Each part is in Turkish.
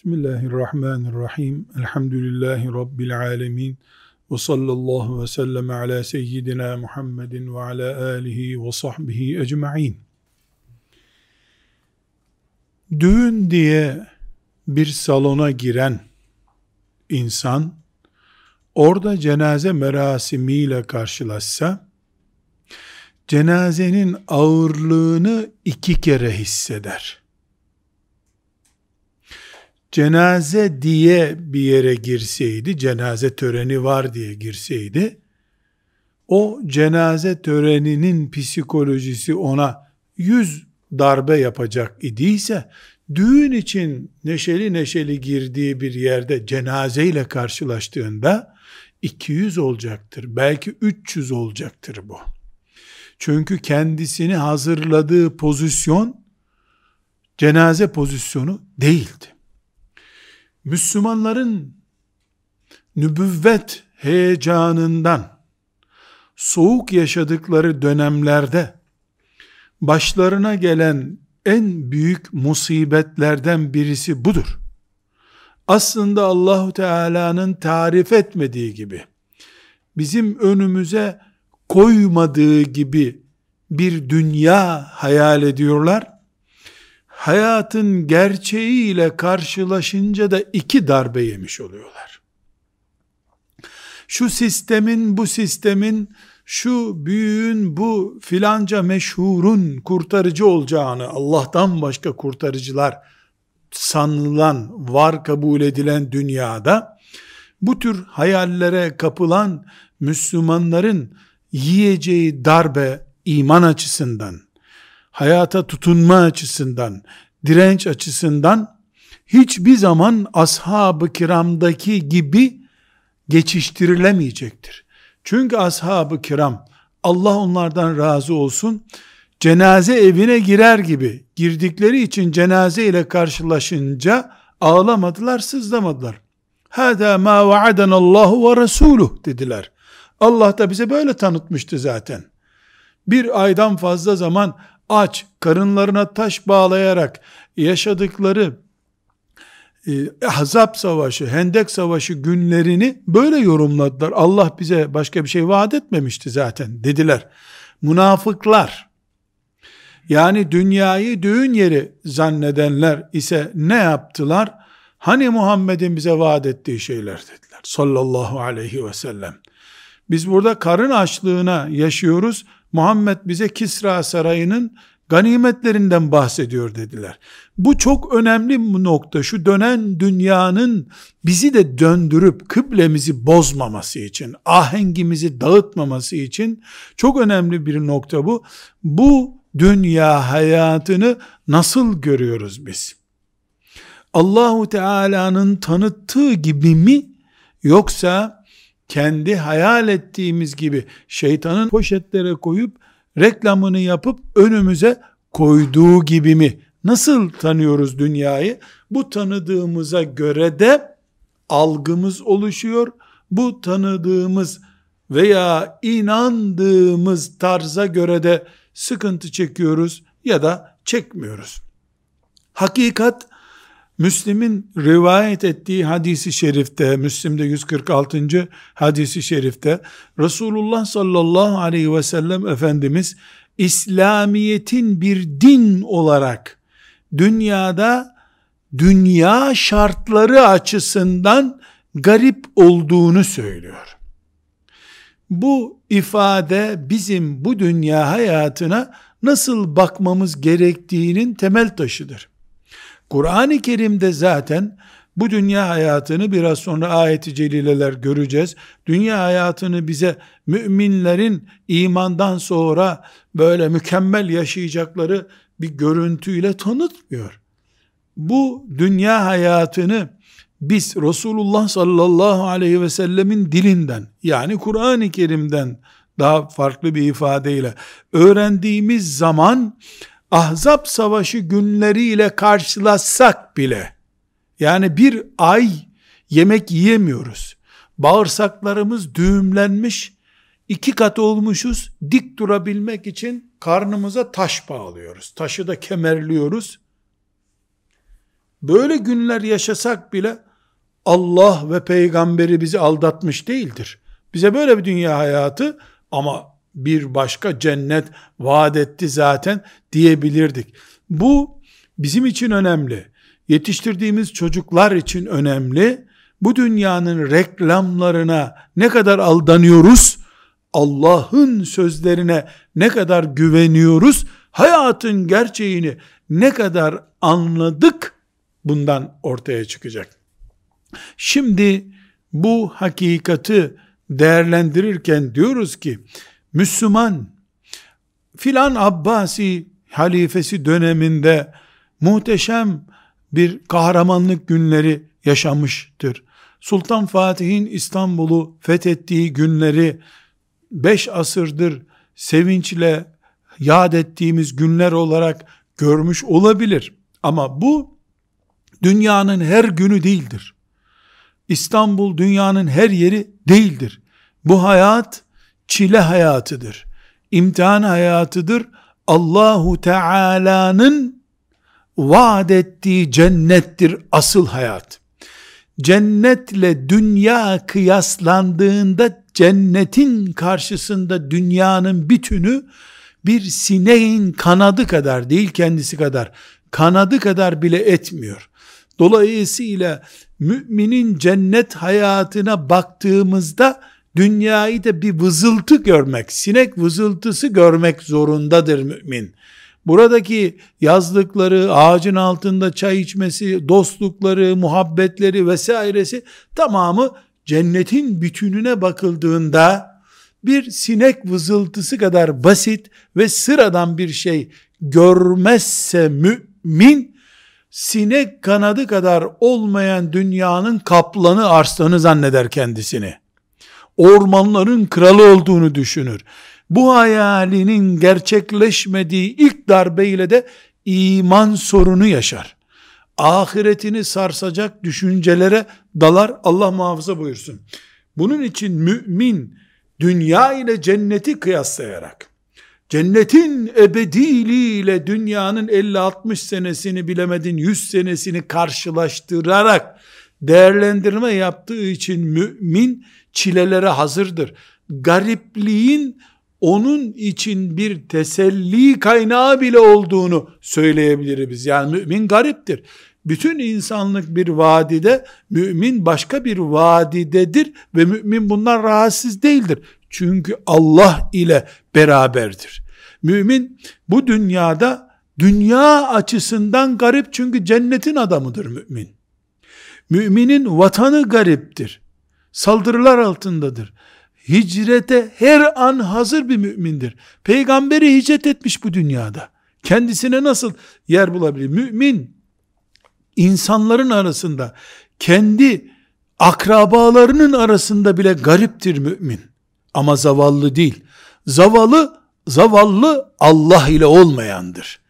Bismillahirrahmanirrahim. Elhamdülillahi Rabbil alemin. Ve sallallahu ve sellem ala seyyidina Muhammedin ve ala alihi ve sahbihi ecma'in. Düğün diye bir salona giren insan, orada cenaze merasimiyle karşılaşsa, cenazenin ağırlığını iki kere hisseder cenaze diye bir yere girseydi, cenaze töreni var diye girseydi, o cenaze töreninin psikolojisi ona yüz darbe yapacak idiyse, düğün için neşeli neşeli girdiği bir yerde cenazeyle karşılaştığında 200 olacaktır. Belki 300 olacaktır bu. Çünkü kendisini hazırladığı pozisyon cenaze pozisyonu değildi. Müslümanların nübüvvet heyecanından soğuk yaşadıkları dönemlerde başlarına gelen en büyük musibetlerden birisi budur. Aslında Allahu Teala'nın tarif etmediği gibi bizim önümüze koymadığı gibi bir dünya hayal ediyorlar hayatın gerçeğiyle karşılaşınca da iki darbe yemiş oluyorlar. Şu sistemin, bu sistemin, şu büyüğün, bu filanca meşhurun kurtarıcı olacağını, Allah'tan başka kurtarıcılar sanılan, var kabul edilen dünyada, bu tür hayallere kapılan Müslümanların yiyeceği darbe iman açısından, hayata tutunma açısından, direnç açısından hiçbir zaman ashab-ı kiramdaki gibi geçiştirilemeyecektir. Çünkü ashab-ı kiram Allah onlardan razı olsun cenaze evine girer gibi girdikleri için cenaze ile karşılaşınca ağlamadılar, sızlamadılar. Hâdâ mâ vaadana Allahu ve Resuluh dediler. Allah da bize böyle tanıtmıştı zaten. Bir aydan fazla zaman aç, karınlarına taş bağlayarak yaşadıkları e, Ahzab Savaşı, Hendek Savaşı günlerini böyle yorumladılar. Allah bize başka bir şey vaat etmemişti zaten dediler. Münafıklar, yani dünyayı düğün yeri zannedenler ise ne yaptılar? Hani Muhammed'in bize vaat ettiği şeyler dediler. Sallallahu aleyhi ve sellem. Biz burada karın açlığına yaşıyoruz. Muhammed bize Kisra sarayının ganimetlerinden bahsediyor dediler. Bu çok önemli bir nokta. Şu dönen dünyanın bizi de döndürüp kıblemizi bozmaması için, ahengimizi dağıtmaması için çok önemli bir nokta bu. Bu dünya hayatını nasıl görüyoruz biz? Allahu Teala'nın tanıttığı gibi mi yoksa kendi hayal ettiğimiz gibi şeytanın poşetlere koyup reklamını yapıp önümüze koyduğu gibi mi? Nasıl tanıyoruz dünyayı? Bu tanıdığımıza göre de algımız oluşuyor. Bu tanıdığımız veya inandığımız tarza göre de sıkıntı çekiyoruz ya da çekmiyoruz. Hakikat Müslim'in rivayet ettiği hadisi şerifte, Müslim'de 146. hadisi şerifte, Resulullah sallallahu aleyhi ve sellem Efendimiz, İslamiyet'in bir din olarak, dünyada, dünya şartları açısından garip olduğunu söylüyor. Bu ifade bizim bu dünya hayatına nasıl bakmamız gerektiğinin temel taşıdır. Kur'an-ı Kerim'de zaten bu dünya hayatını biraz sonra ayeti celileler göreceğiz. Dünya hayatını bize müminlerin imandan sonra böyle mükemmel yaşayacakları bir görüntüyle tanıtmıyor. Bu dünya hayatını biz Resulullah sallallahu aleyhi ve sellemin dilinden yani Kur'an-ı Kerim'den daha farklı bir ifadeyle öğrendiğimiz zaman Ahzab savaşı günleriyle karşılaşsak bile, yani bir ay yemek yiyemiyoruz. Bağırsaklarımız düğümlenmiş, iki kat olmuşuz, dik durabilmek için karnımıza taş bağlıyoruz. Taşı da kemerliyoruz. böyle günler yaşasak bile Allah ve peygamberi bizi aldatmış değildir. Bize böyle bir dünya hayatı ama bir başka cennet vaat etti zaten diyebilirdik. Bu bizim için önemli. Yetiştirdiğimiz çocuklar için önemli. Bu dünyanın reklamlarına ne kadar aldanıyoruz? Allah'ın sözlerine ne kadar güveniyoruz? Hayatın gerçeğini ne kadar anladık? Bundan ortaya çıkacak. Şimdi bu hakikati değerlendirirken diyoruz ki Müslüman filan Abbasi halifesi döneminde muhteşem bir kahramanlık günleri yaşamıştır. Sultan Fatih'in İstanbul'u fethettiği günleri beş asırdır sevinçle yad ettiğimiz günler olarak görmüş olabilir. Ama bu dünyanın her günü değildir. İstanbul dünyanın her yeri değildir. Bu hayat çile hayatıdır. İmtihan hayatıdır. Allahu Teala'nın vaat ettiği cennettir asıl hayat. Cennetle dünya kıyaslandığında cennetin karşısında dünyanın bütünü bir sineğin kanadı kadar değil kendisi kadar kanadı kadar bile etmiyor. Dolayısıyla müminin cennet hayatına baktığımızda dünyayı da bir vızıltı görmek, sinek vızıltısı görmek zorundadır mümin. Buradaki yazdıkları, ağacın altında çay içmesi, dostlukları, muhabbetleri vesairesi tamamı cennetin bütününe bakıldığında bir sinek vızıltısı kadar basit ve sıradan bir şey görmezse mümin sinek kanadı kadar olmayan dünyanın kaplanı arslanı zanneder kendisini. Ormanların kralı olduğunu düşünür. Bu hayalinin gerçekleşmediği ilk darbeyle de iman sorunu yaşar. Ahiretini sarsacak düşüncelere dalar Allah muhafaza buyursun. Bunun için mümin dünya ile cenneti kıyaslayarak cennetin ebediliğiyle dünyanın 50-60 senesini bilemedin 100 senesini karşılaştırarak değerlendirme yaptığı için mümin çilelere hazırdır. Garipliğin onun için bir teselli kaynağı bile olduğunu söyleyebiliriz. Yani mümin gariptir. Bütün insanlık bir vadide, mümin başka bir vadidedir ve mümin bundan rahatsız değildir. Çünkü Allah ile beraberdir. Mümin bu dünyada dünya açısından garip çünkü cennetin adamıdır mümin. Müminin vatanı gariptir. Saldırılar altındadır. Hicrete her an hazır bir mümindir. Peygamberi hicret etmiş bu dünyada. Kendisine nasıl yer bulabilir? Mümin insanların arasında kendi akrabalarının arasında bile gariptir mümin. Ama zavallı değil. Zavallı, zavallı Allah ile olmayandır.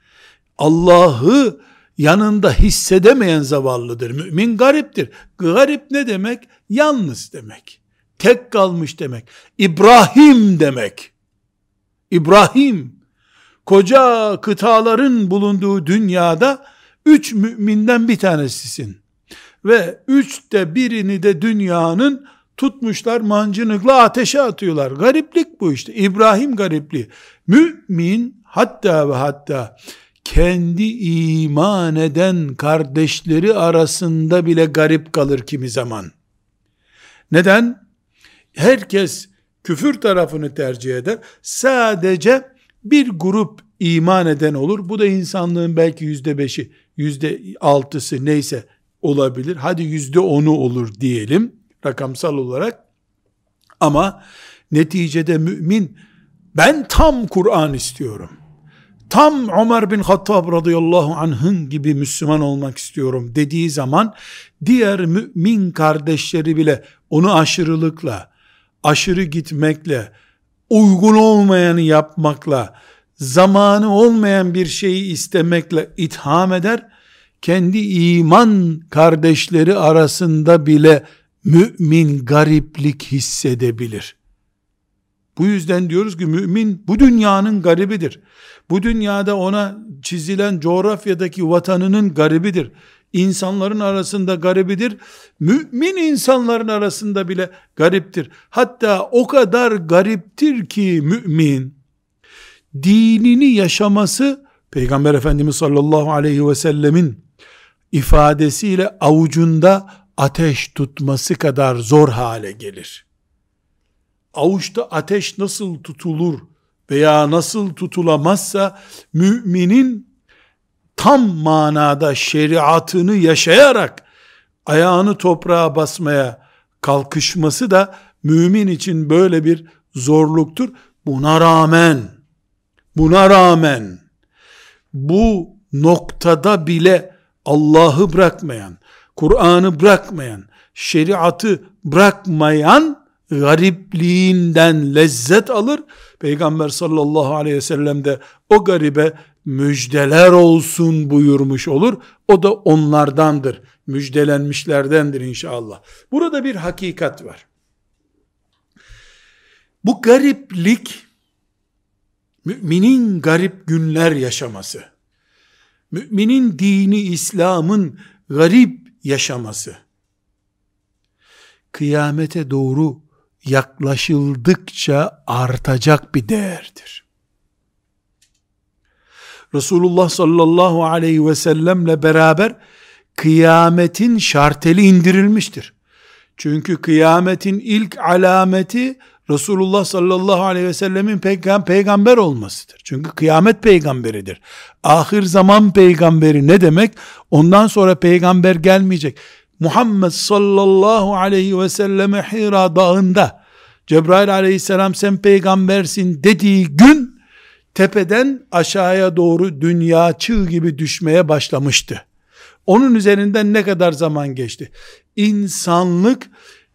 Allah'ı yanında hissedemeyen zavallıdır. Mümin gariptir. Garip ne demek? Yalnız demek. Tek kalmış demek. İbrahim demek. İbrahim, koca kıtaların bulunduğu dünyada üç müminden bir tanesisin. Ve üçte birini de dünyanın tutmuşlar mancınıkla ateşe atıyorlar. Gariplik bu işte. İbrahim garipliği. Mümin hatta ve hatta kendi iman eden kardeşleri arasında bile garip kalır kimi zaman. Neden? Herkes küfür tarafını tercih eder. Sadece bir grup iman eden olur. Bu da insanlığın belki yüzde beşi, yüzde altısı neyse olabilir. Hadi yüzde onu olur diyelim rakamsal olarak. Ama neticede mümin ben tam Kur'an istiyorum. Tam Ömer bin Hattab radıyallahu anh'ın gibi Müslüman olmak istiyorum dediği zaman diğer mümin kardeşleri bile onu aşırılıkla, aşırı gitmekle, uygun olmayanı yapmakla, zamanı olmayan bir şeyi istemekle itham eder. Kendi iman kardeşleri arasında bile mümin gariplik hissedebilir. Bu yüzden diyoruz ki mümin bu dünyanın garibidir. Bu dünyada ona çizilen coğrafyadaki vatanının garibidir. insanların arasında garibidir. Mümin insanların arasında bile gariptir. Hatta o kadar gariptir ki mümin dinini yaşaması Peygamber Efendimiz sallallahu aleyhi ve sellemin ifadesiyle avucunda ateş tutması kadar zor hale gelir. Avuçta ateş nasıl tutulur veya nasıl tutulamazsa müminin tam manada şeriatını yaşayarak ayağını toprağa basmaya kalkışması da mümin için böyle bir zorluktur. Buna rağmen buna rağmen bu noktada bile Allah'ı bırakmayan, Kur'an'ı bırakmayan, şeriatı bırakmayan garipliğinden lezzet alır. Peygamber sallallahu aleyhi ve sellem de o garibe müjdeler olsun buyurmuş olur. O da onlardandır. Müjdelenmişlerdendir inşallah. Burada bir hakikat var. Bu gariplik müminin garip günler yaşaması. Müminin dini İslam'ın garip yaşaması. Kıyamete doğru yaklaşıldıkça artacak bir değerdir. Resulullah sallallahu aleyhi ve sellemle beraber kıyametin şarteli indirilmiştir. Çünkü kıyametin ilk alameti Resulullah sallallahu aleyhi ve sellemin peygamber olmasıdır. Çünkü kıyamet peygamberidir. Ahir zaman peygamberi ne demek? Ondan sonra peygamber gelmeyecek. Muhammed sallallahu aleyhi ve selleme Hira dağında Cebrail aleyhisselam sen peygambersin dediği gün tepeden aşağıya doğru dünya çığ gibi düşmeye başlamıştı. Onun üzerinden ne kadar zaman geçti? İnsanlık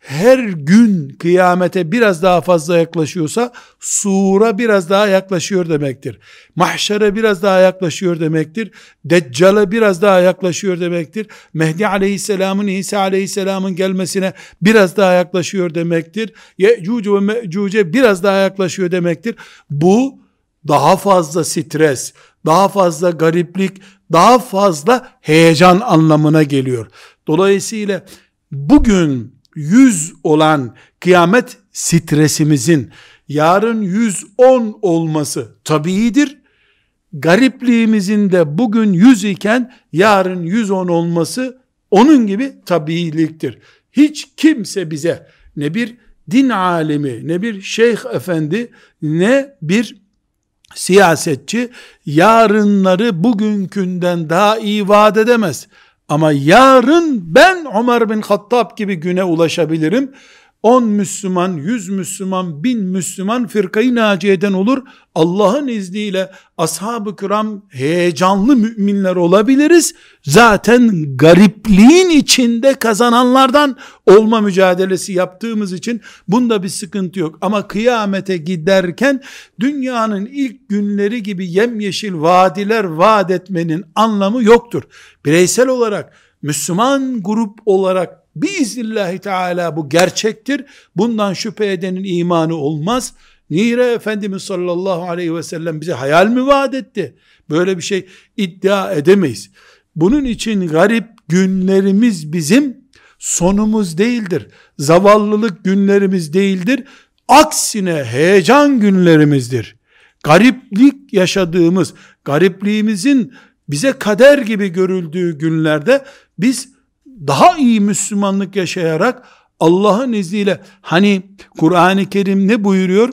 her gün kıyamete biraz daha fazla yaklaşıyorsa sura biraz daha yaklaşıyor demektir. Mahşere biraz daha yaklaşıyor demektir. Deccal'e biraz daha yaklaşıyor demektir. Mehdi aleyhisselamın İsa aleyhisselamın gelmesine biraz daha yaklaşıyor demektir. Ye'cuc ve me'cuce biraz daha yaklaşıyor demektir. Bu daha fazla stres, daha fazla gariplik, daha fazla heyecan anlamına geliyor. Dolayısıyla bugün 100 olan kıyamet stresimizin yarın 110 olması tabiidir. Garipliğimizin de bugün 100 iken yarın 110 olması onun gibi tabiiliktir. Hiç kimse bize ne bir din alimi, ne bir şeyh efendi, ne bir siyasetçi yarınları bugünkünden daha iyi vaat edemez. Ama yarın ben Ömer bin Hattab gibi güne ulaşabilirim. 10 Müslüman, 100 Müslüman, 1000 Müslüman firkayı naciyeden olur. Allah'ın izniyle ashab-ı kiram heyecanlı müminler olabiliriz. Zaten garipliğin içinde kazananlardan olma mücadelesi yaptığımız için bunda bir sıkıntı yok. Ama kıyamete giderken dünyanın ilk günleri gibi yemyeşil vadiler vaat etmenin anlamı yoktur. Bireysel olarak Müslüman grup olarak Biiznillahü Teala bu gerçektir. Bundan şüphe edenin imanı olmaz. Nire Efendimiz sallallahu aleyhi ve sellem bize hayal mi vaat etti? Böyle bir şey iddia edemeyiz. Bunun için garip günlerimiz bizim sonumuz değildir. Zavallılık günlerimiz değildir. Aksine heyecan günlerimizdir. Gariplik yaşadığımız, garipliğimizin bize kader gibi görüldüğü günlerde biz daha iyi Müslümanlık yaşayarak Allah'ın izniyle hani Kur'an-ı Kerim ne buyuruyor?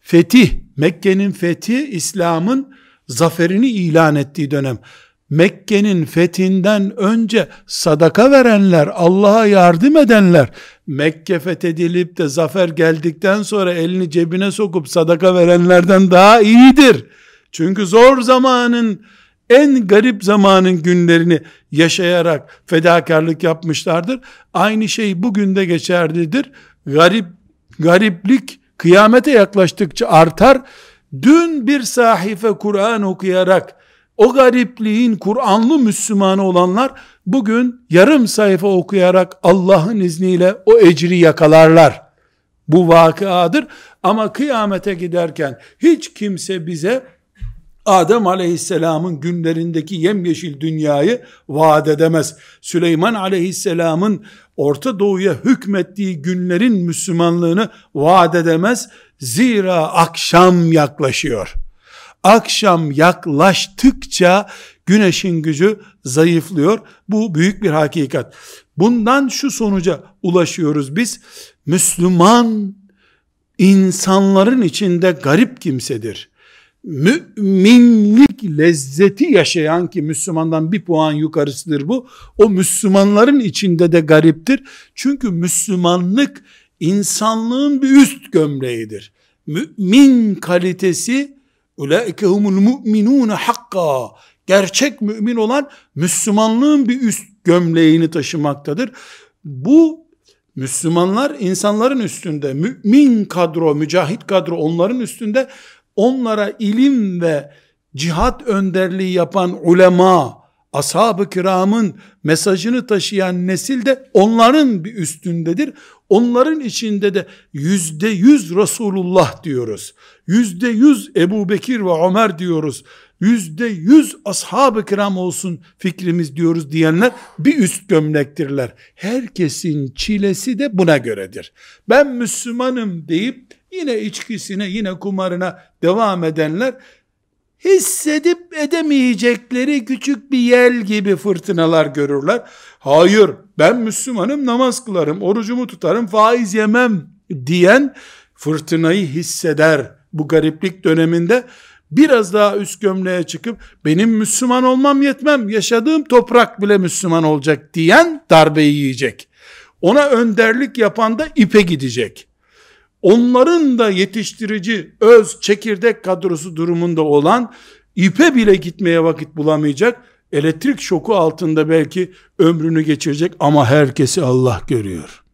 Fetih, Mekke'nin fethi İslam'ın zaferini ilan ettiği dönem. Mekke'nin fethinden önce sadaka verenler, Allah'a yardım edenler, Mekke fethedilip de zafer geldikten sonra elini cebine sokup sadaka verenlerden daha iyidir. Çünkü zor zamanın en garip zamanın günlerini yaşayarak fedakarlık yapmışlardır. Aynı şey bugün de geçerlidir. Garip, gariplik kıyamete yaklaştıkça artar. Dün bir sahife Kur'an okuyarak o garipliğin Kur'anlı Müslümanı olanlar bugün yarım sayfa okuyarak Allah'ın izniyle o ecri yakalarlar. Bu vakıadır ama kıyamete giderken hiç kimse bize Adem aleyhisselamın günlerindeki yemyeşil dünyayı vaat edemez. Süleyman aleyhisselamın Orta Doğu'ya hükmettiği günlerin Müslümanlığını vaat edemez. Zira akşam yaklaşıyor. Akşam yaklaştıkça güneşin gücü zayıflıyor. Bu büyük bir hakikat. Bundan şu sonuca ulaşıyoruz biz. Müslüman insanların içinde garip kimsedir. Müminlik lezzeti yaşayan ki Müslümandan bir puan yukarısıdır bu. O Müslümanların içinde de gariptir. Çünkü Müslümanlık insanlığın bir üst gömleğidir. Mümin kalitesi ulaike humul mu'minun hakka gerçek mümin olan Müslümanlığın bir üst gömleğini taşımaktadır. Bu Müslümanlar insanların üstünde, mümin kadro, mücahit kadro onların üstünde, onlara ilim ve cihat önderliği yapan ulema, ashab-ı kiramın mesajını taşıyan nesil de onların bir üstündedir. Onların içinde de yüzde yüz Resulullah diyoruz. Yüzde yüz Ebu Bekir ve Ömer diyoruz. Yüzde yüz ashab-ı kiram olsun fikrimiz diyoruz diyenler bir üst gömlektirler. Herkesin çilesi de buna göredir. Ben Müslümanım deyip yine içkisine yine kumarına devam edenler hissedip edemeyecekleri küçük bir yel gibi fırtınalar görürler. Hayır ben Müslümanım namaz kılarım, orucumu tutarım, faiz yemem diyen fırtınayı hisseder bu gariplik döneminde biraz daha üst gömleğe çıkıp benim Müslüman olmam yetmem yaşadığım toprak bile Müslüman olacak diyen darbeyi yiyecek. Ona önderlik yapan da ipe gidecek onların da yetiştirici öz çekirdek kadrosu durumunda olan ipe bile gitmeye vakit bulamayacak. Elektrik şoku altında belki ömrünü geçirecek ama herkesi Allah görüyor.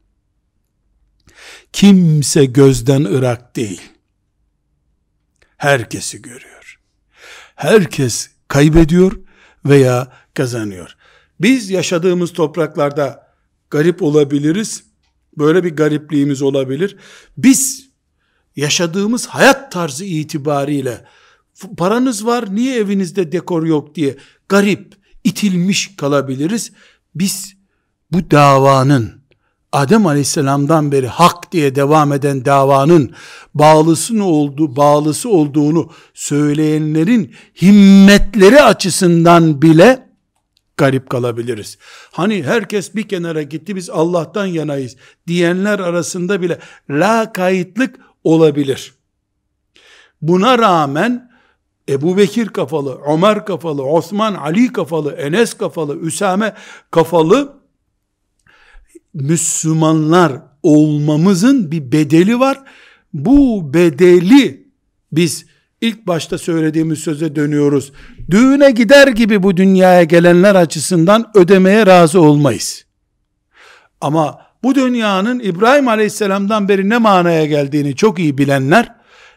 Kimse gözden ırak değil. Herkesi görüyor. Herkes kaybediyor veya kazanıyor. Biz yaşadığımız topraklarda garip olabiliriz Böyle bir garipliğimiz olabilir. Biz yaşadığımız hayat tarzı itibariyle paranız var niye evinizde dekor yok diye garip, itilmiş kalabiliriz. Biz bu davanın Adem Aleyhisselam'dan beri hak diye devam eden davanın bağlısı oldu, bağlısı olduğunu söyleyenlerin himmetleri açısından bile garip kalabiliriz. Hani herkes bir kenara gitti biz Allah'tan yanayız diyenler arasında bile la kayıtlık olabilir. Buna rağmen Ebu Bekir kafalı, Ömer kafalı, Osman, Ali kafalı, Enes kafalı, Üsame kafalı Müslümanlar olmamızın bir bedeli var. Bu bedeli biz ilk başta söylediğimiz söze dönüyoruz. Düğüne gider gibi bu dünyaya gelenler açısından ödemeye razı olmayız. Ama bu dünyanın İbrahim Aleyhisselam'dan beri ne manaya geldiğini çok iyi bilenler,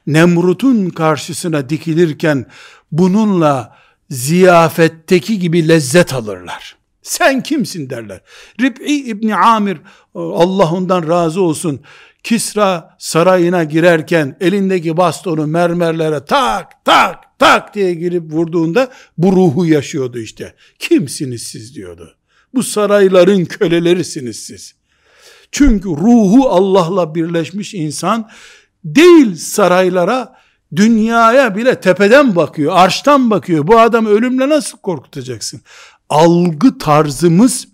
Nemrut'un karşısına dikilirken bununla ziyafetteki gibi lezzet alırlar. Sen kimsin derler. Rib'i İbni Amir Allah ondan razı olsun Kisra sarayına girerken elindeki bastonu mermerlere tak tak tak diye girip vurduğunda bu ruhu yaşıyordu işte. Kimsiniz siz diyordu. Bu sarayların kölelerisiniz siz. Çünkü ruhu Allah'la birleşmiş insan değil saraylara, dünyaya bile tepeden bakıyor, arştan bakıyor. Bu adam ölümle nasıl korkutacaksın? Algı tarzımız,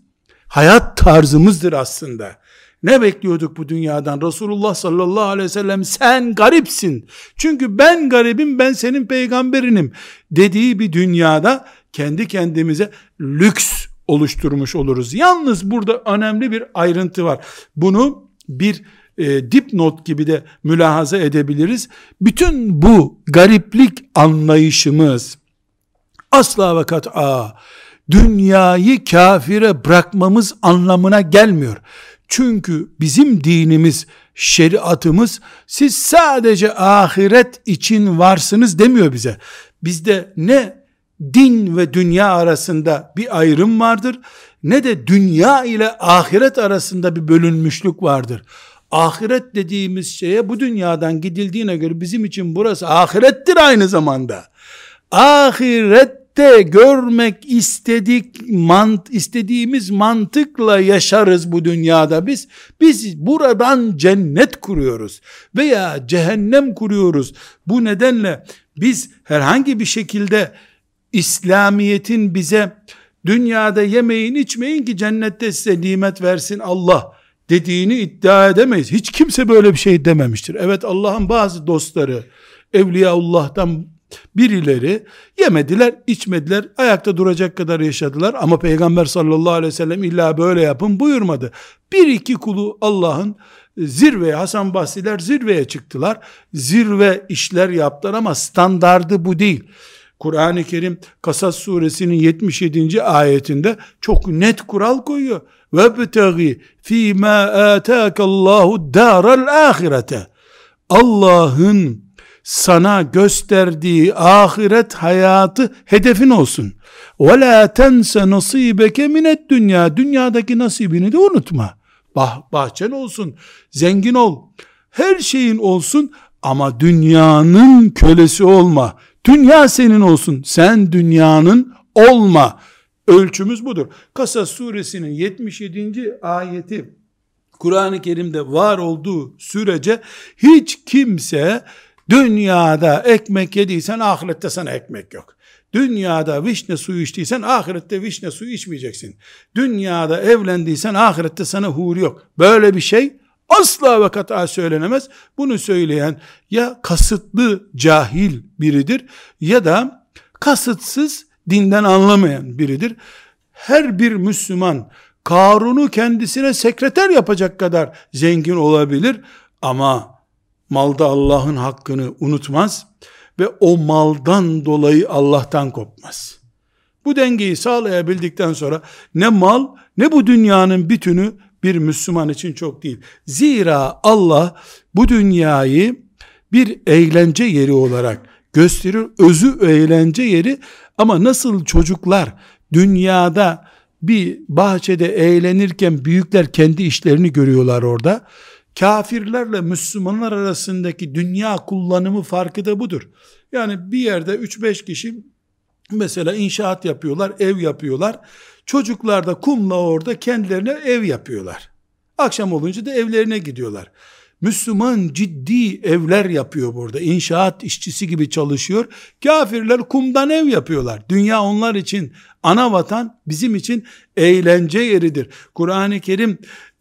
hayat tarzımızdır aslında. Ne bekliyorduk bu dünyadan? Resulullah sallallahu aleyhi ve sellem sen garipsin. Çünkü ben garibim ben senin peygamberinim dediği bir dünyada kendi kendimize lüks oluşturmuş oluruz. Yalnız burada önemli bir ayrıntı var. Bunu bir e, dipnot gibi de mülahaza edebiliriz. Bütün bu gariplik anlayışımız asla ve kat'a dünyayı kafire bırakmamız anlamına gelmiyor. Çünkü bizim dinimiz, şeriatımız siz sadece ahiret için varsınız demiyor bize. Bizde ne din ve dünya arasında bir ayrım vardır ne de dünya ile ahiret arasında bir bölünmüşlük vardır. Ahiret dediğimiz şeye bu dünyadan gidildiğine göre bizim için burası ahirettir aynı zamanda. Ahirette görmek istedik mant istediğimiz mantıkla yaşarız bu dünyada biz. Biz buradan cennet kuruyoruz veya cehennem kuruyoruz. Bu nedenle biz herhangi bir şekilde İslamiyet'in bize dünyada yemeyin içmeyin ki cennette size nimet versin Allah dediğini iddia edemeyiz. Hiç kimse böyle bir şey dememiştir. Evet Allah'ın bazı dostları Evliyaullah'tan birileri yemediler, içmediler, ayakta duracak kadar yaşadılar ama Peygamber sallallahu aleyhi ve sellem illa böyle yapın buyurmadı. Bir iki kulu Allah'ın zirveye, Hasan Basriler zirveye çıktılar. Zirve işler yaptılar ama standardı bu değil. Kur'an-ı Kerim Kasas suresinin 77. ayetinde çok net kural koyuyor. وَبْتَغِ ف۪ي مَا آتَاكَ اللّٰهُ دَارَ الْآخِرَةَ Allah'ın sana gösterdiği ahiret hayatı hedefin olsun. وَلَا تَنْسَ نَصِيبَكَ مِنَ dünya Dünyadaki nasibini de unutma. Bah, bahçen olsun, zengin ol, her şeyin olsun ama dünyanın kölesi olma. Dünya senin olsun. Sen dünyanın olma. Ölçümüz budur. Kasas suresinin 77. ayeti Kur'an-ı Kerim'de var olduğu sürece hiç kimse dünyada ekmek yediysen ahirette sana ekmek yok. Dünyada vişne suyu içtiysen ahirette vişne suyu içmeyeceksin. Dünyada evlendiysen ahirette sana huri yok. Böyle bir şey asla ve kata söylenemez. Bunu söyleyen ya kasıtlı cahil biridir ya da kasıtsız dinden anlamayan biridir. Her bir Müslüman Karun'u kendisine sekreter yapacak kadar zengin olabilir ama malda Allah'ın hakkını unutmaz ve o maldan dolayı Allah'tan kopmaz. Bu dengeyi sağlayabildikten sonra ne mal ne bu dünyanın bütünü bir Müslüman için çok değil. Zira Allah bu dünyayı bir eğlence yeri olarak gösterir. Özü eğlence yeri ama nasıl çocuklar dünyada bir bahçede eğlenirken büyükler kendi işlerini görüyorlar orada. Kafirlerle Müslümanlar arasındaki dünya kullanımı farkı da budur. Yani bir yerde 3-5 kişi mesela inşaat yapıyorlar, ev yapıyorlar. Çocuklar da kumla orada kendilerine ev yapıyorlar. Akşam olunca da evlerine gidiyorlar. Müslüman ciddi evler yapıyor burada. İnşaat işçisi gibi çalışıyor. Kafirler kumdan ev yapıyorlar. Dünya onlar için ana vatan, bizim için eğlence yeridir. Kur'an-ı Kerim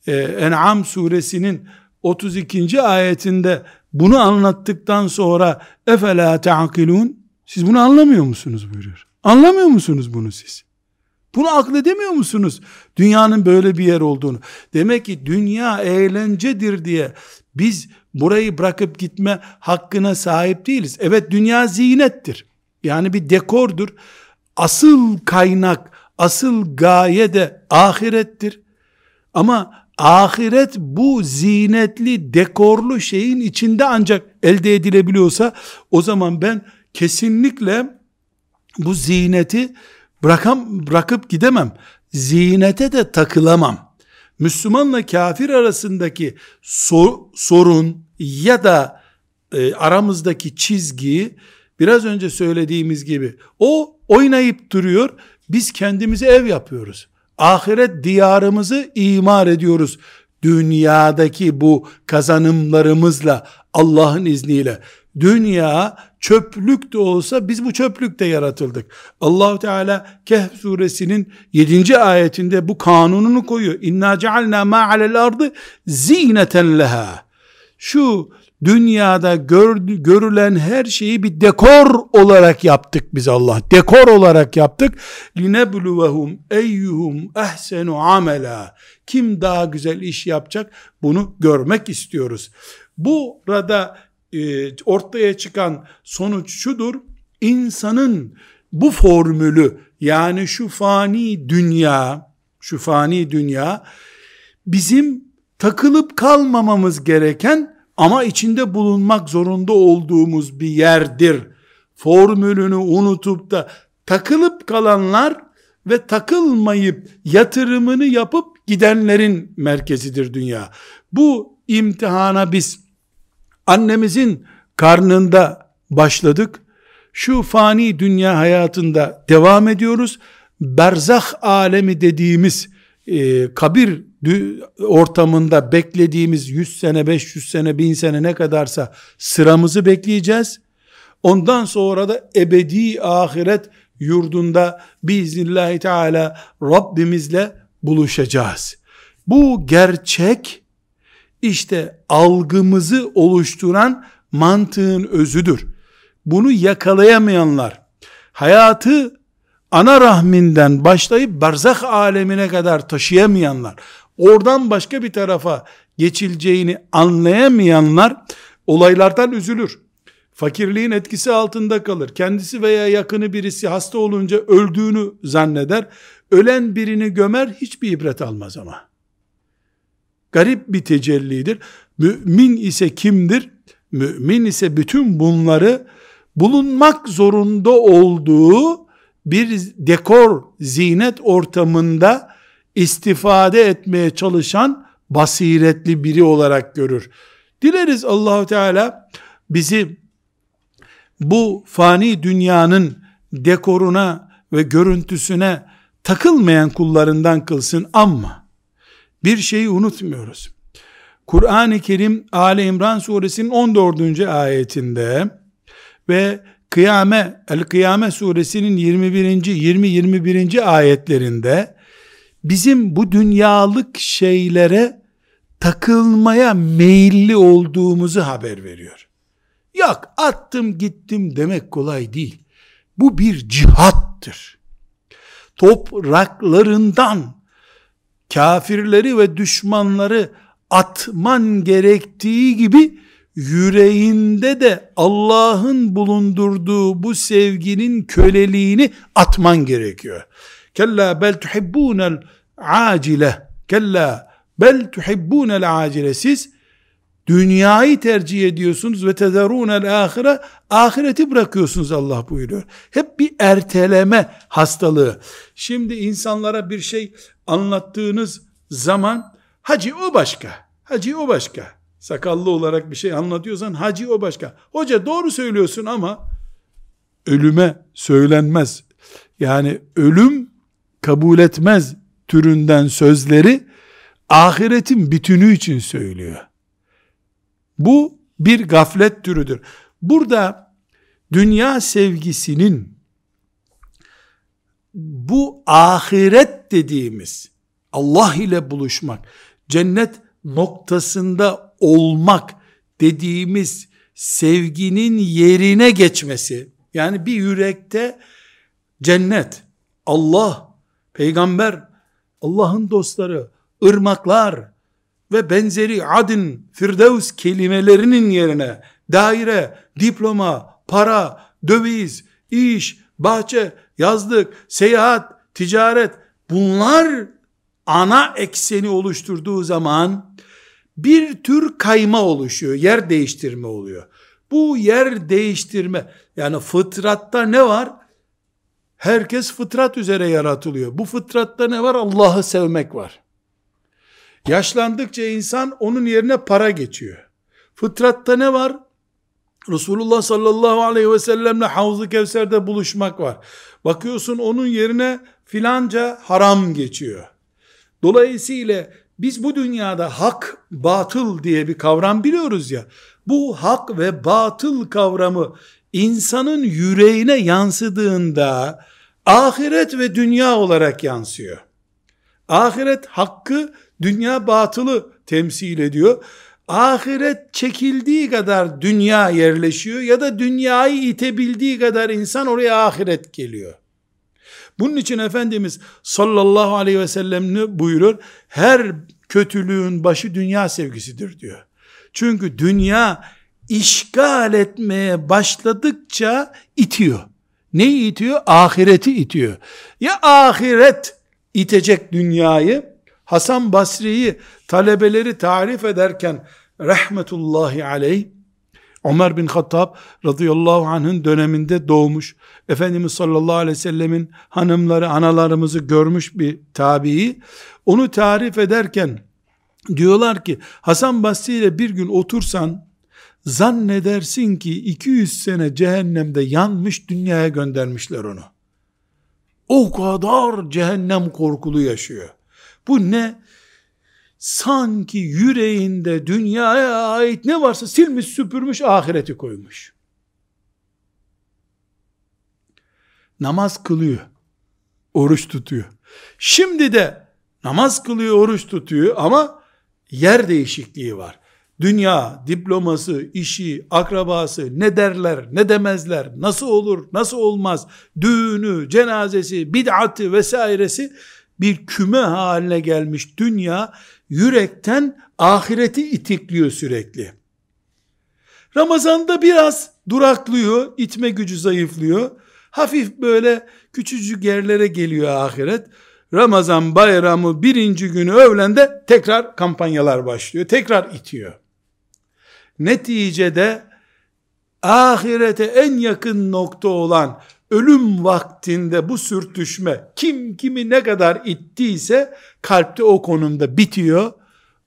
e, En'am suresinin 32. ayetinde bunu anlattıktan sonra efela ta'kilun siz bunu anlamıyor musunuz buyuruyor. Anlamıyor musunuz bunu siz? Bunu akledemiyor musunuz? Dünyanın böyle bir yer olduğunu. Demek ki dünya eğlencedir diye biz burayı bırakıp gitme hakkına sahip değiliz. Evet dünya zinettir. Yani bir dekordur. Asıl kaynak, asıl gaye de ahirettir. Ama ahiret bu zinetli, dekorlu şeyin içinde ancak elde edilebiliyorsa o zaman ben kesinlikle bu zineti bırakam, bırakıp gidemem. Zinete de takılamam. Müslümanla kafir arasındaki sor, sorun ya da e, aramızdaki çizgi biraz önce söylediğimiz gibi o oynayıp duruyor. Biz kendimize ev yapıyoruz. Ahiret diyarımızı imar ediyoruz. Dünyadaki bu kazanımlarımızla Allah'ın izniyle dünya çöplük de olsa biz bu çöplükte yaratıldık. Allahu Teala Kehf suresinin 7. ayetinde bu kanununu koyuyor. İnna cealna ma alel ardı zineten leha. Şu dünyada gör, görülen her şeyi bir dekor olarak yaptık biz Allah. Dekor olarak yaptık. Linebluvehum eyyuhum ehsenu amela. Kim daha güzel iş yapacak bunu görmek istiyoruz. Burada e, ortaya çıkan sonuç şudur. İnsanın bu formülü yani şu fani dünya, şu fani dünya bizim takılıp kalmamamız gereken ama içinde bulunmak zorunda olduğumuz bir yerdir. Formülünü unutup da takılıp kalanlar ve takılmayıp yatırımını yapıp gidenlerin merkezidir dünya. Bu imtihana biz annemizin karnında başladık şu fani dünya hayatında devam ediyoruz. Berzah alemi dediğimiz e, kabir ortamında beklediğimiz 100 sene, 500 sene, 1000 sene ne kadarsa sıramızı bekleyeceğiz. Ondan sonra da ebedi ahiret yurdunda biiznillahü teala Rabbimizle buluşacağız. Bu gerçek işte algımızı oluşturan mantığın özüdür. Bunu yakalayamayanlar hayatı ana rahminden başlayıp barzak alemine kadar taşıyamayanlar, oradan başka bir tarafa geçileceğini anlayamayanlar olaylardan üzülür. Fakirliğin etkisi altında kalır. Kendisi veya yakını birisi hasta olunca öldüğünü zanneder. Ölen birini gömer hiçbir ibret almaz ama. Garip bir tecellidir. Mümin ise kimdir? Mümin ise bütün bunları bulunmak zorunda olduğu bir dekor, zinet ortamında istifade etmeye çalışan basiretli biri olarak görür. Dileriz Allahu Teala bizi bu fani dünyanın dekoruna ve görüntüsüne takılmayan kullarından kılsın ama bir şeyi unutmuyoruz. Kur'an-ı Kerim Ali İmran suresinin 14. ayetinde ve Kıyame, El-Kıyame suresinin 21. 20-21. ayetlerinde bizim bu dünyalık şeylere takılmaya meyilli olduğumuzu haber veriyor. Yok attım gittim demek kolay değil. Bu bir cihattır. Topraklarından kafirleri ve düşmanları atman gerektiği gibi yüreğinde de Allah'ın bulundurduğu bu sevginin köleliğini atman gerekiyor. Kella bel tuhibbunel acile. Kella bel tuhibbunel acile. Siz dünyayı tercih ediyorsunuz ve tezerunel ahire ahireti bırakıyorsunuz Allah buyuruyor. Hep bir erteleme hastalığı. Şimdi insanlara bir şey anlattığınız zaman hacı o başka. Hacı o başka sakallı olarak bir şey anlatıyorsan hacı o başka. Hoca doğru söylüyorsun ama ölüme söylenmez. Yani ölüm kabul etmez türünden sözleri ahiretin bütünü için söylüyor. Bu bir gaflet türüdür. Burada dünya sevgisinin bu ahiret dediğimiz Allah ile buluşmak, cennet noktasında olmak dediğimiz sevginin yerine geçmesi, yani bir yürekte cennet, Allah, peygamber, Allah'ın dostları, ırmaklar ve benzeri adın, firdevs kelimelerinin yerine daire, diploma, para, döviz, iş, bahçe, yazlık, seyahat, ticaret bunlar ana ekseni oluşturduğu zaman bir tür kayma oluşuyor. Yer değiştirme oluyor. Bu yer değiştirme yani fıtratta ne var? Herkes fıtrat üzere yaratılıyor. Bu fıtratta ne var? Allah'ı sevmek var. Yaşlandıkça insan onun yerine para geçiyor. Fıtratta ne var? Resulullah sallallahu aleyhi ve sellemle Havz-ı Kevser'de buluşmak var. Bakıyorsun onun yerine filanca haram geçiyor. Dolayısıyla biz bu dünyada hak, batıl diye bir kavram biliyoruz ya. Bu hak ve batıl kavramı insanın yüreğine yansıdığında ahiret ve dünya olarak yansıyor. Ahiret hakkı, dünya batılı temsil ediyor. Ahiret çekildiği kadar dünya yerleşiyor ya da dünyayı itebildiği kadar insan oraya ahiret geliyor. Bunun için Efendimiz sallallahu aleyhi ve sellem ne buyurur? Her kötülüğün başı dünya sevgisidir diyor. Çünkü dünya işgal etmeye başladıkça itiyor. Neyi itiyor? Ahireti itiyor. Ya ahiret itecek dünyayı, Hasan Basri'yi talebeleri tarif ederken rahmetullahi aleyh Ömer bin Hattab radıyallahu anh'ın döneminde doğmuş. Efendimiz sallallahu aleyhi ve sellemin hanımları, analarımızı görmüş bir tabii. Onu tarif ederken diyorlar ki Hasan Basri ile bir gün otursan Zannedersin ki 200 sene cehennemde yanmış dünyaya göndermişler onu. O kadar cehennem korkulu yaşıyor. Bu ne? Sanki yüreğinde dünyaya ait ne varsa silmiş süpürmüş ahireti koymuş. Namaz kılıyor. Oruç tutuyor. Şimdi de namaz kılıyor, oruç tutuyor ama yer değişikliği var. Dünya, diploması, işi, akrabası ne derler, ne demezler, nasıl olur, nasıl olmaz, düğünü, cenazesi, bid'atı vesairesi bir küme haline gelmiş dünya yürekten ahireti itikliyor sürekli. Ramazanda biraz duraklıyor, itme gücü zayıflıyor. Hafif böyle küçücük yerlere geliyor ahiret. Ramazan bayramı birinci günü öğlende tekrar kampanyalar başlıyor. Tekrar itiyor. Neticede ahirete en yakın nokta olan ölüm vaktinde bu sürtüşme kim kimi ne kadar ittiyse kalpte o konumda bitiyor.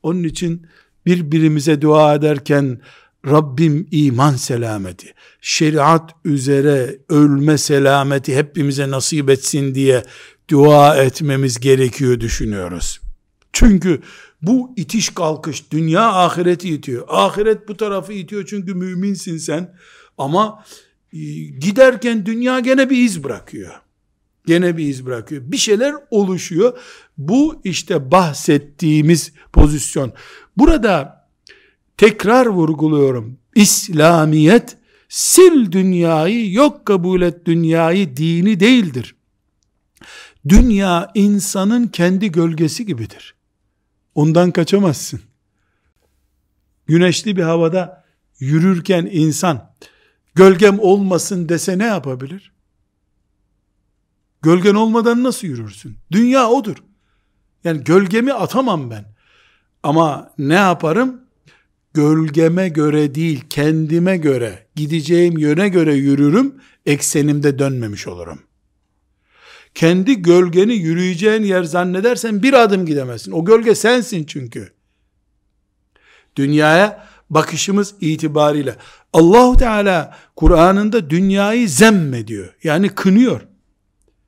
Onun için birbirimize dua ederken Rabbim iman selameti, şeriat üzere ölme selameti hepimize nasip etsin diye dua etmemiz gerekiyor düşünüyoruz. Çünkü bu itiş kalkış dünya ahireti itiyor. Ahiret bu tarafı itiyor çünkü müminsin sen. Ama e, giderken dünya gene bir iz bırakıyor. Gene bir iz bırakıyor. Bir şeyler oluşuyor. Bu işte bahsettiğimiz pozisyon. Burada tekrar vurguluyorum. İslamiyet sil dünyayı yok kabul et dünyayı dini değildir. Dünya insanın kendi gölgesi gibidir. Ondan kaçamazsın. Güneşli bir havada yürürken insan gölgem olmasın dese ne yapabilir? Gölgen olmadan nasıl yürürsün? Dünya odur. Yani gölgemi atamam ben. Ama ne yaparım? Gölgeme göre değil, kendime göre, gideceğim yöne göre yürürüm, eksenimde dönmemiş olurum kendi gölgeni yürüyeceğin yer zannedersen bir adım gidemezsin. O gölge sensin çünkü. Dünyaya bakışımız itibariyle Allahu Teala Kur'an'ında dünyayı zemmediyor. Yani kınıyor.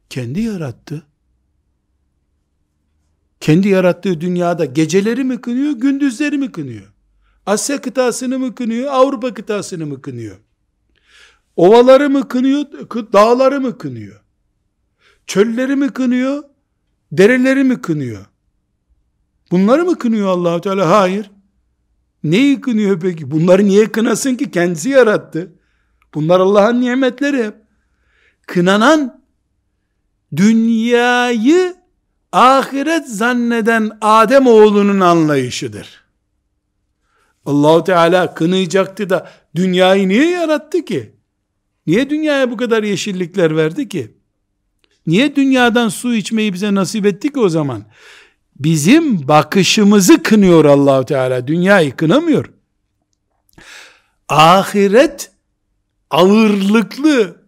Kendi yarattı. Kendi yarattığı dünyada geceleri mi kınıyor, gündüzleri mi kınıyor? Asya kıtasını mı kınıyor, Avrupa kıtasını mı kınıyor? Ovaları mı kınıyor, dağları mı kınıyor? Çölleri mi kınıyor? Dereleri mi kınıyor? Bunları mı kınıyor allah Teala? Hayır. Neyi kınıyor peki? Bunları niye kınasın ki? Kendisi yarattı. Bunlar Allah'ın nimetleri. Kınanan dünyayı ahiret zanneden Adem oğlunun anlayışıdır. Allahu Teala kınayacaktı da dünyayı niye yarattı ki? Niye dünyaya bu kadar yeşillikler verdi ki? Niye dünyadan su içmeyi bize nasip etti ki o zaman? Bizim bakışımızı kınıyor Allahu Teala. Dünyayı kınamıyor. Ahiret ağırlıklı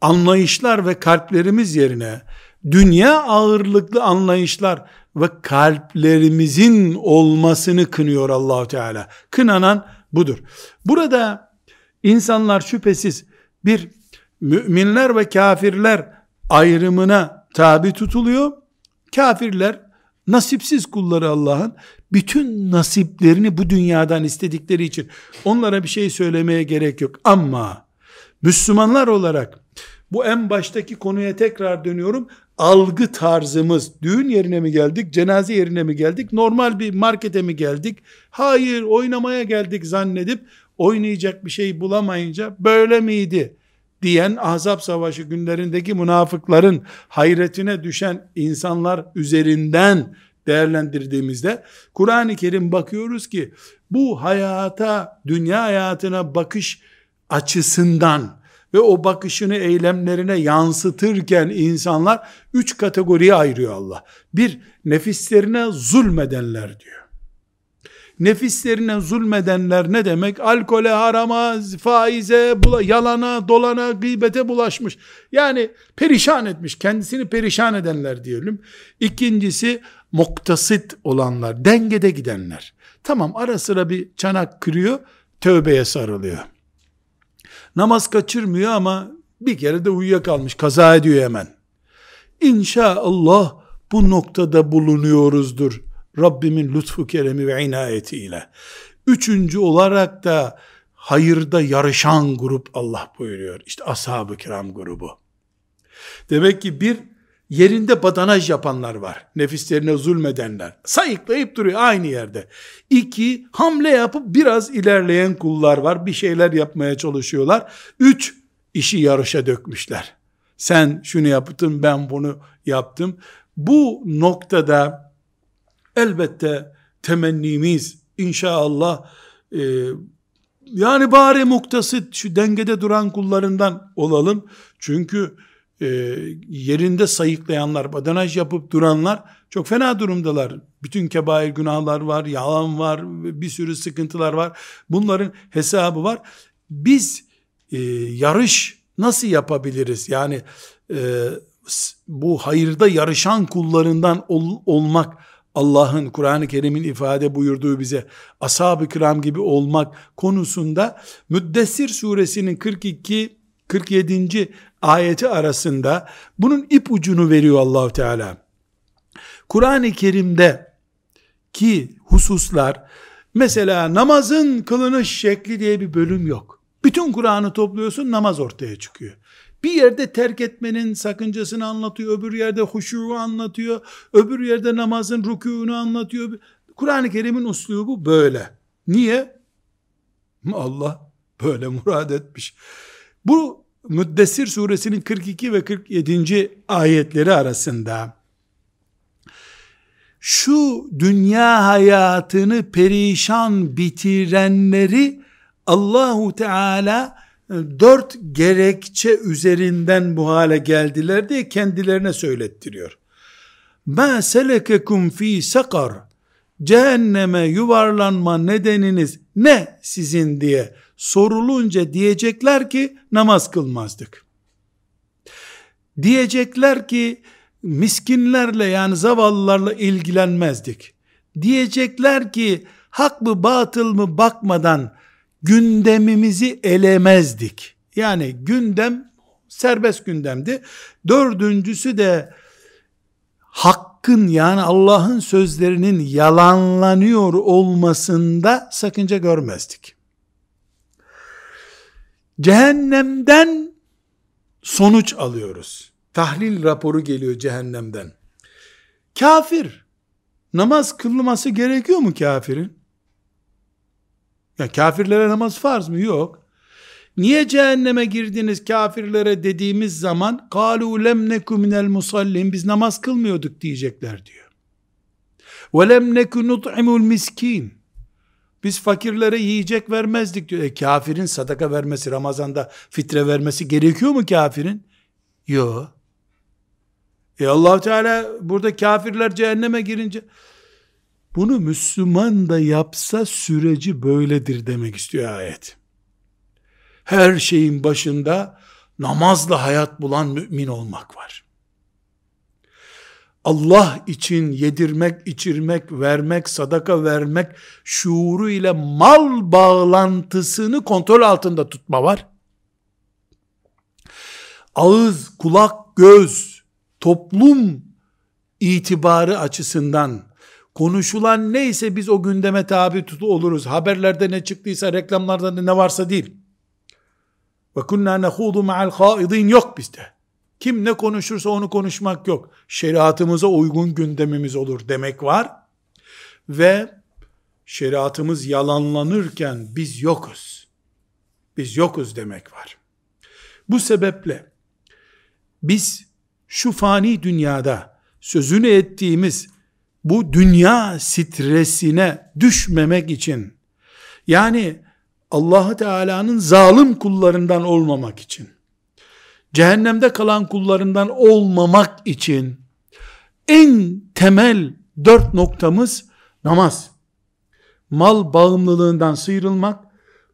anlayışlar ve kalplerimiz yerine dünya ağırlıklı anlayışlar ve kalplerimizin olmasını kınıyor Allahu Teala. Kınanan budur. Burada insanlar şüphesiz bir müminler ve kafirler ayrımına tabi tutuluyor. Kafirler nasipsiz kulları Allah'ın bütün nasiplerini bu dünyadan istedikleri için onlara bir şey söylemeye gerek yok. Ama Müslümanlar olarak bu en baştaki konuya tekrar dönüyorum. Algı tarzımız düğün yerine mi geldik, cenaze yerine mi geldik, normal bir markete mi geldik? Hayır, oynamaya geldik zannedip oynayacak bir şey bulamayınca böyle miydi diyen Ahzab Savaşı günlerindeki münafıkların hayretine düşen insanlar üzerinden değerlendirdiğimizde Kur'an-ı Kerim bakıyoruz ki bu hayata, dünya hayatına bakış açısından ve o bakışını eylemlerine yansıtırken insanlar üç kategoriye ayırıyor Allah. Bir, nefislerine zulmedenler diyor nefislerine zulmedenler ne demek? Alkole, harama, faize, yalana, dolana, gıybete bulaşmış. Yani perişan etmiş, kendisini perişan edenler diyelim. İkincisi muktasit olanlar, dengede gidenler. Tamam ara sıra bir çanak kırıyor, tövbeye sarılıyor. Namaz kaçırmıyor ama bir kere de uyuyakalmış, kaza ediyor hemen. İnşallah bu noktada bulunuyoruzdur. Rabbimin lütfu keremi ve inayetiyle. Üçüncü olarak da hayırda yarışan grup Allah buyuruyor. İşte ashab-ı kiram grubu. Demek ki bir yerinde badanaj yapanlar var. Nefislerine zulmedenler. Sayıklayıp duruyor aynı yerde. İki, hamle yapıp biraz ilerleyen kullar var. Bir şeyler yapmaya çalışıyorlar. Üç, işi yarışa dökmüşler. Sen şunu yaptın, ben bunu yaptım. Bu noktada elbette temennimiz inşallah e, yani bari muktasit şu dengede duran kullarından olalım. Çünkü e, yerinde sayıklayanlar, badanaj yapıp duranlar çok fena durumdalar. Bütün kebair günahlar var, yalan var, bir sürü sıkıntılar var. Bunların hesabı var. Biz e, yarış nasıl yapabiliriz? Yani e, bu hayırda yarışan kullarından ol, olmak Allah'ın Kur'an-ı Kerim'in ifade buyurduğu bize ashab-ı kiram gibi olmak konusunda Müddessir suresinin 42 47. ayeti arasında bunun ipucunu veriyor allah Teala. Kur'an-ı Kerim'de ki hususlar mesela namazın kılınış şekli diye bir bölüm yok. Bütün Kur'an'ı topluyorsun namaz ortaya çıkıyor. Bir yerde terk etmenin sakıncasını anlatıyor, öbür yerde huşuğu anlatıyor, öbür yerde namazın rükûnu anlatıyor. Kur'an-ı Kerim'in uslubu böyle. Niye? Allah böyle murad etmiş. Bu Müddessir suresinin 42 ve 47. ayetleri arasında şu dünya hayatını perişan bitirenleri Allahu Teala dört gerekçe üzerinden bu hale geldiler diye kendilerine söylettiriyor. Ma selekekum fi sakar cehenneme yuvarlanma nedeniniz ne sizin diye sorulunca diyecekler ki namaz kılmazdık. Diyecekler ki miskinlerle yani zavallılarla ilgilenmezdik. Diyecekler ki hak mı batıl mı bakmadan gündemimizi elemezdik. Yani gündem serbest gündemdi. Dördüncüsü de hakkın yani Allah'ın sözlerinin yalanlanıyor olmasında sakınca görmezdik. Cehennemden sonuç alıyoruz. Tahlil raporu geliyor cehennemden. Kafir namaz kılması gerekiyor mu kafirin? Ya kafirlere namaz farz mı? Yok. Niye cehenneme girdiniz kafirlere dediğimiz zaman kalu lem neku minel musallin biz namaz kılmıyorduk diyecekler diyor. Ve lem neku nut'imul miskin biz fakirlere yiyecek vermezdik diyor. E, kafirin sadaka vermesi, Ramazan'da fitre vermesi gerekiyor mu kafirin? Yok. E allah Teala burada kafirler cehenneme girince bunu Müslüman da yapsa süreci böyledir demek istiyor ayet. Her şeyin başında namazla hayat bulan mümin olmak var. Allah için yedirmek, içirmek, vermek, sadaka vermek şuuru ile mal bağlantısını kontrol altında tutma var. Ağız, kulak, göz, toplum itibarı açısından konuşulan neyse biz o gündeme tabi tutu oluruz. Haberlerde ne çıktıysa, reklamlarda ne varsa değil. Ve kunna nehudu ma'al haidin yok bizde. Kim ne konuşursa onu konuşmak yok. Şeriatımıza uygun gündemimiz olur demek var. Ve şeriatımız yalanlanırken biz yokuz. Biz yokuz demek var. Bu sebeple biz şu fani dünyada sözünü ettiğimiz bu dünya stresine düşmemek için yani Allah Teala'nın zalim kullarından olmamak için cehennemde kalan kullarından olmamak için en temel dört noktamız namaz. Mal bağımlılığından sıyrılmak,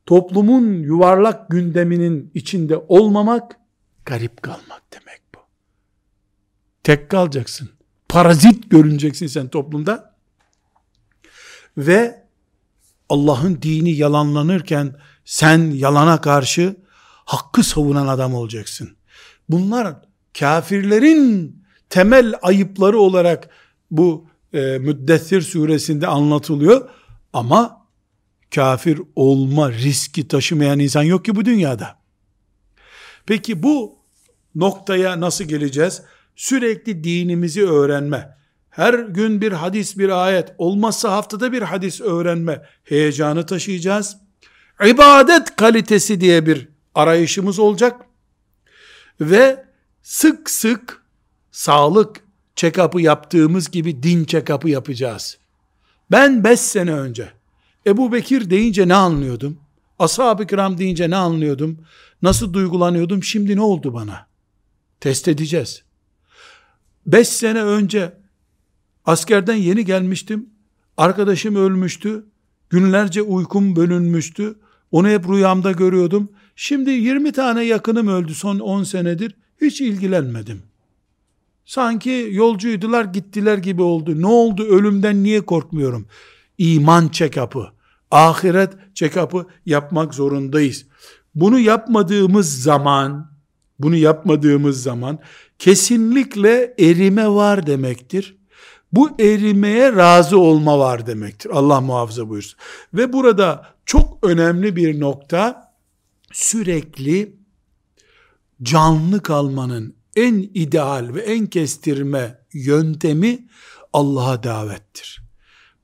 toplumun yuvarlak gündeminin içinde olmamak, garip kalmak demek bu. Tek kalacaksın. Parazit görüneceksin sen toplumda. Ve Allah'ın dini yalanlanırken sen yalana karşı hakkı savunan adam olacaksın. Bunlar kafirlerin temel ayıpları olarak bu e, Müddessir suresinde anlatılıyor ama kafir olma riski taşımayan insan yok ki bu dünyada. Peki bu noktaya nasıl geleceğiz? Sürekli dinimizi öğrenme. Her gün bir hadis, bir ayet, olmazsa haftada bir hadis öğrenme heyecanı taşıyacağız. İbadet kalitesi diye bir arayışımız olacak. Ve sık sık sağlık check-up'ı yaptığımız gibi din check-up'ı yapacağız. Ben 5 sene önce Ebu Bekir deyince ne anlıyordum? Ashab-ı kiram deyince ne anlıyordum? Nasıl duygulanıyordum? Şimdi ne oldu bana? Test edeceğiz. 5 sene önce askerden yeni gelmiştim. Arkadaşım ölmüştü. Günlerce uykum bölünmüştü. Onu hep rüyamda görüyordum. Şimdi 20 tane yakınım öldü son 10 senedir. Hiç ilgilenmedim. Sanki yolcuydular gittiler gibi oldu. Ne oldu ölümden niye korkmuyorum? İman check-up'ı, ahiret check-up'ı yapmak zorundayız. Bunu yapmadığımız zaman, bunu yapmadığımız zaman kesinlikle erime var demektir. Bu erimeye razı olma var demektir. Allah muhafaza buyursun. Ve burada çok önemli bir nokta sürekli canlı kalmanın en ideal ve en kestirme yöntemi Allah'a davettir.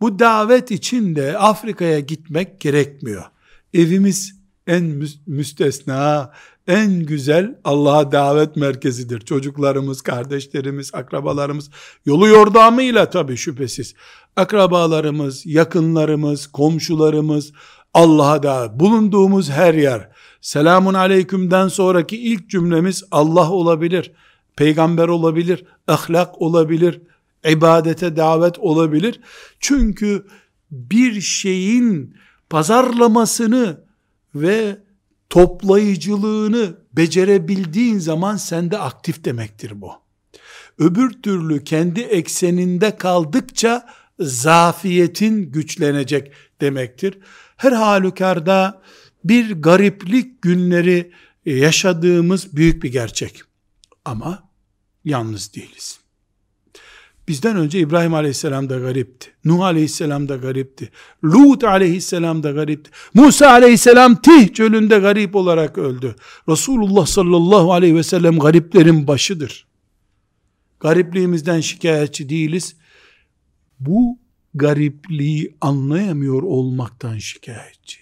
Bu davet için de Afrika'ya gitmek gerekmiyor. Evimiz en müstesna, en güzel Allah'a davet merkezidir. Çocuklarımız, kardeşlerimiz, akrabalarımız, yolu yordamıyla tabii şüphesiz. Akrabalarımız, yakınlarımız, komşularımız, Allah'a davet. Bulunduğumuz her yer. Selamun aleykümden sonraki ilk cümlemiz Allah olabilir, peygamber olabilir, ahlak olabilir, ibadete davet olabilir. Çünkü bir şeyin pazarlamasını ve toplayıcılığını becerebildiğin zaman sende aktif demektir bu. Öbür türlü kendi ekseninde kaldıkça zafiyetin güçlenecek demektir. Her halükarda bir gariplik günleri yaşadığımız büyük bir gerçek. Ama yalnız değiliz. Bizden önce İbrahim aleyhisselam da garipti. Nuh aleyhisselam da garipti. Lut aleyhisselam da garipti. Musa aleyhisselam Tih çölünde garip olarak öldü. Resulullah sallallahu aleyhi ve sellem gariplerin başıdır. Garipliğimizden şikayetçi değiliz. Bu garipliği anlayamıyor olmaktan şikayetçiyiz.